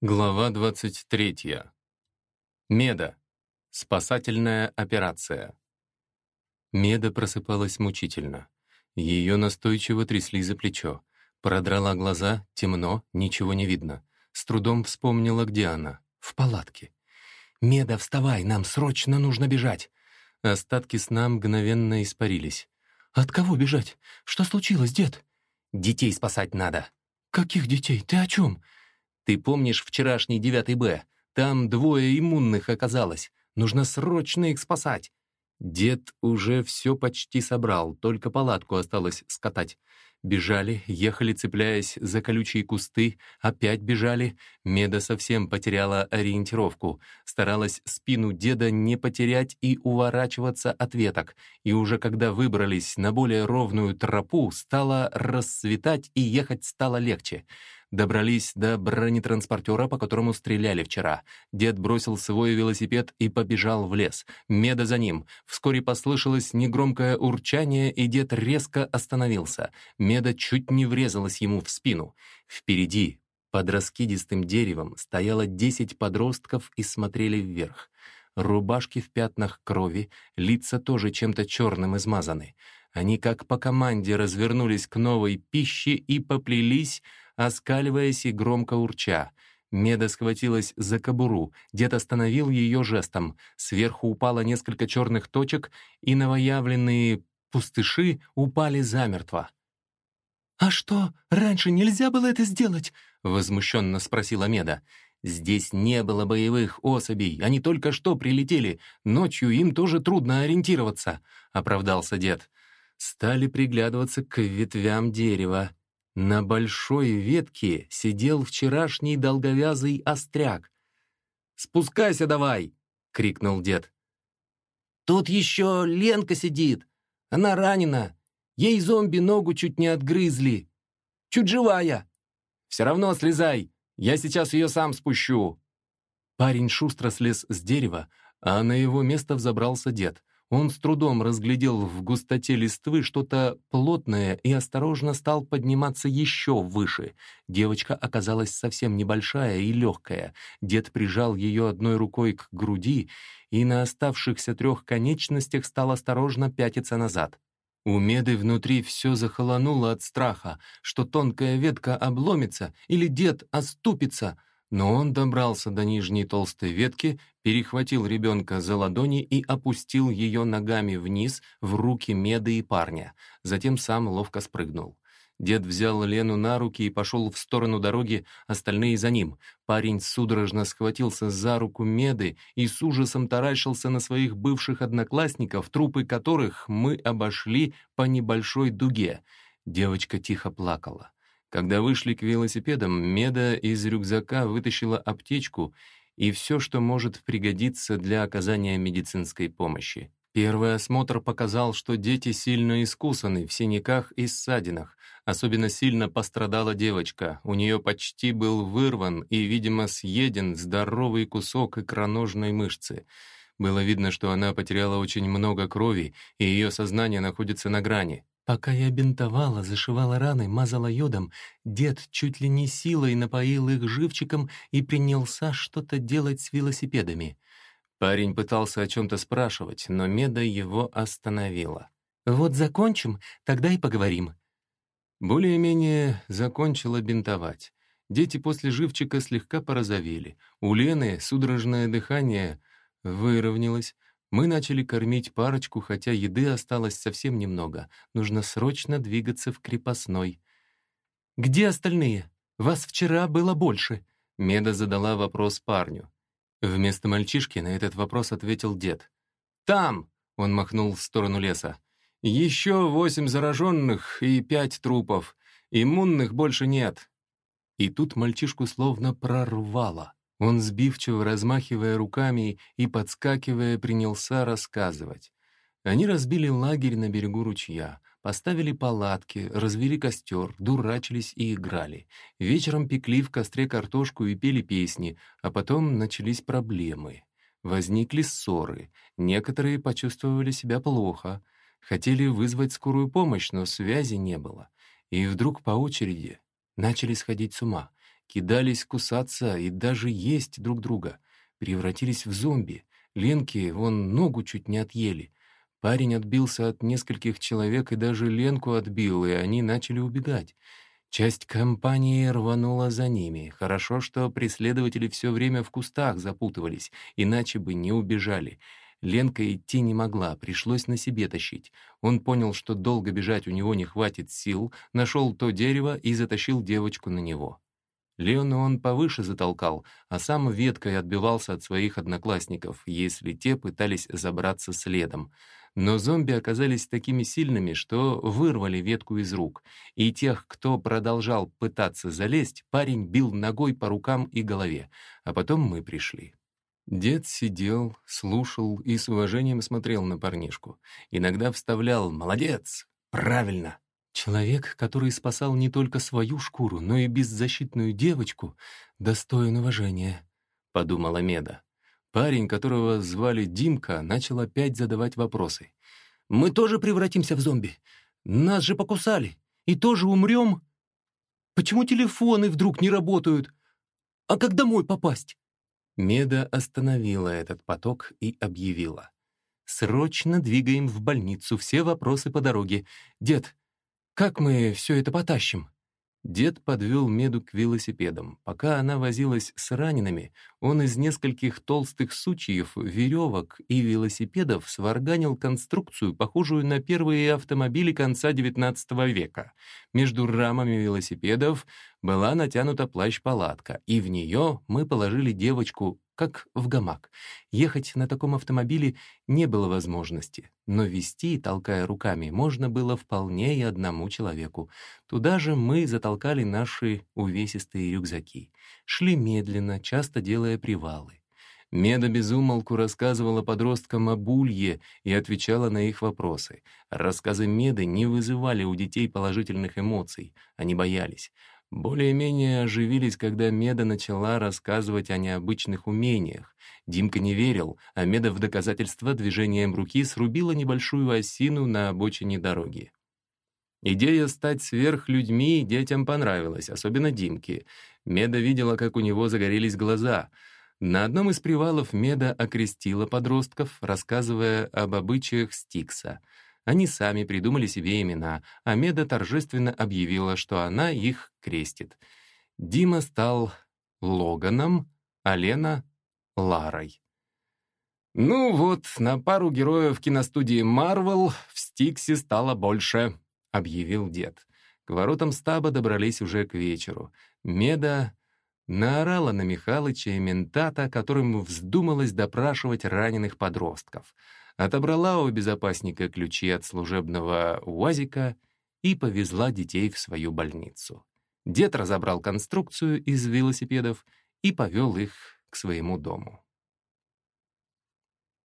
Глава 23. Меда. Спасательная операция. Меда просыпалась мучительно. Ее настойчиво трясли за плечо. Продрала глаза, темно, ничего не видно. С трудом вспомнила, где она. В палатке. «Меда, вставай, нам срочно нужно бежать!» Остатки сна мгновенно испарились. «От кого бежать? Что случилось, дед?» «Детей спасать надо». «Каких детей? Ты о чем?» Ты помнишь вчерашний девятый Б? Там двое иммунных оказалось. Нужно срочно их спасать. Дед уже все почти собрал, только палатку осталось скатать. Бежали, ехали, цепляясь за колючие кусты, опять бежали. Меда совсем потеряла ориентировку, старалась спину деда не потерять и уворачиваться от веток. И уже когда выбрались на более ровную тропу, стало расцветать и ехать стало легче. Добрались до бронетранспортера, по которому стреляли вчера. Дед бросил свой велосипед и побежал в лес. Меда за ним. Вскоре послышалось негромкое урчание, и дед резко остановился. Меда чуть не врезалась ему в спину. Впереди, под раскидистым деревом, стояло десять подростков и смотрели вверх. Рубашки в пятнах крови, лица тоже чем-то черным измазаны. Они как по команде развернулись к новой пище и поплелись, оскаливаясь и громко урча. Меда схватилась за кобуру, дед остановил ее жестом. Сверху упало несколько черных точек, и новоявленные пустыши упали замертво. «А что, раньше нельзя было это сделать?» — возмущенно спросила Меда. «Здесь не было боевых особей, они только что прилетели. Ночью им тоже трудно ориентироваться», — оправдался дед. Стали приглядываться к ветвям дерева. На большой ветке сидел вчерашний долговязый остряк. «Спускайся давай!» — крикнул дед. «Тут еще Ленка сидит. Она ранена. Ей зомби ногу чуть не отгрызли. Чуть живая. Все равно слезай. Я сейчас ее сам спущу». Парень шустро слез с дерева, а на его место взобрался дед. Он с трудом разглядел в густоте листвы что-то плотное и осторожно стал подниматься еще выше. Девочка оказалась совсем небольшая и легкая. Дед прижал ее одной рукой к груди и на оставшихся трех конечностях стал осторожно пятиться назад. У Меды внутри все захолонуло от страха, что тонкая ветка обломится или дед оступится — но он добрался до нижней толстой ветки, перехватил ребенка за ладони и опустил ее ногами вниз в руки Меды и парня. Затем сам ловко спрыгнул. Дед взял Лену на руки и пошел в сторону дороги, остальные за ним. Парень судорожно схватился за руку Меды и с ужасом таращился на своих бывших одноклассников, трупы которых мы обошли по небольшой дуге. Девочка тихо плакала. Когда вышли к велосипедам, Меда из рюкзака вытащила аптечку и все, что может пригодиться для оказания медицинской помощи. Первый осмотр показал, что дети сильно искусаны в синяках и ссадинах. Особенно сильно пострадала девочка. У нее почти был вырван и, видимо, съеден здоровый кусок икроножной мышцы. Было видно, что она потеряла очень много крови, и ее сознание находится на грани. Пока я бинтовала, зашивала раны, мазала йодом, дед чуть ли не силой напоил их живчиком и принялся что-то делать с велосипедами. Парень пытался о чем-то спрашивать, но Меда его остановила. «Вот закончим, тогда и поговорим». Более-менее закончила бинтовать. Дети после живчика слегка порозовели. У Лены судорожное дыхание выровнялось, мы начали кормить парочку, хотя еды осталось совсем немного. Нужно срочно двигаться в крепостной. «Где остальные? Вас вчера было больше», — Меда задала вопрос парню. Вместо мальчишки на этот вопрос ответил дед. «Там!» — он махнул в сторону леса. «Еще восемь зараженных и пять трупов. Иммунных больше нет». И тут мальчишку словно прорвало. Он, сбивчиво размахивая руками и подскакивая, принялся рассказывать. Они разбили лагерь на берегу ручья, поставили палатки, развели костер, дурачились и играли. Вечером пекли в костре картошку и пели песни, а потом начались проблемы. Возникли ссоры, некоторые почувствовали себя плохо, хотели вызвать скорую помощь, но связи не было. И вдруг по очереди начали сходить с ума. Кидались кусаться и даже есть друг друга. Превратились в зомби. Ленки вон ногу чуть не отъели. Парень отбился от нескольких человек и даже Ленку отбил, и они начали убегать. Часть компании рванула за ними. Хорошо, что преследователи все время в кустах запутывались, иначе бы не убежали. Ленка идти не могла, пришлось на себе тащить. Он понял, что долго бежать у него не хватит сил, нашел то дерево и затащил девочку на него. Леона он повыше затолкал, а сам веткой отбивался от своих одноклассников, если те пытались забраться следом. Но зомби оказались такими сильными, что вырвали ветку из рук, и тех, кто продолжал пытаться залезть, парень бил ногой по рукам и голове, а потом мы пришли. Дед сидел, слушал и с уважением смотрел на парнишку. Иногда вставлял «Молодец! Правильно!» Человек, который спасал не только свою шкуру, но и беззащитную девочку, достоин уважения, — подумала Меда. Парень, которого звали Димка, начал опять задавать вопросы. «Мы тоже превратимся в зомби? Нас же покусали. И тоже умрем? Почему телефоны вдруг не работают? А как домой попасть?» Меда остановила этот поток и объявила. «Срочно двигаем в больницу, все вопросы по дороге. Дед, как мы все это потащим?» Дед подвел Меду к велосипедам. Пока она возилась с ранеными, он из нескольких толстых сучьев, веревок и велосипедов сварганил конструкцию, похожую на первые автомобили конца XIX века. Между рамами велосипедов была натянута плащ-палатка, и в нее мы положили девочку как в гамак. Ехать на таком автомобиле не было возможности, но вести, толкая руками, можно было вполне и одному человеку. Туда же мы затолкали наши увесистые рюкзаки. Шли медленно, часто делая привалы. Меда безумолку рассказывала подросткам об улье и отвечала на их вопросы. Рассказы Меды не вызывали у детей положительных эмоций, они боялись более-менее оживились, когда Меда начала рассказывать о необычных умениях. Димка не верил, а Меда в доказательство движением руки срубила небольшую осину на обочине дороги. Идея стать сверхлюдьми детям понравилась, особенно Димке. Меда видела, как у него загорелись глаза. На одном из привалов Меда окрестила подростков, рассказывая об обычаях Стикса — они сами придумали себе имена, а Меда торжественно объявила, что она их крестит. Дима стал Логаном, а Лена — Ларой. «Ну вот, на пару героев киностудии «Марвел» в Стиксе стало больше», — объявил дед. К воротам стаба добрались уже к вечеру. Меда наорала на Михалыча и ментата, которым вздумалось допрашивать раненых подростков — отобрала у безопасника ключи от служебного УАЗика и повезла детей в свою больницу. Дед разобрал конструкцию из велосипедов и повел их к своему дому.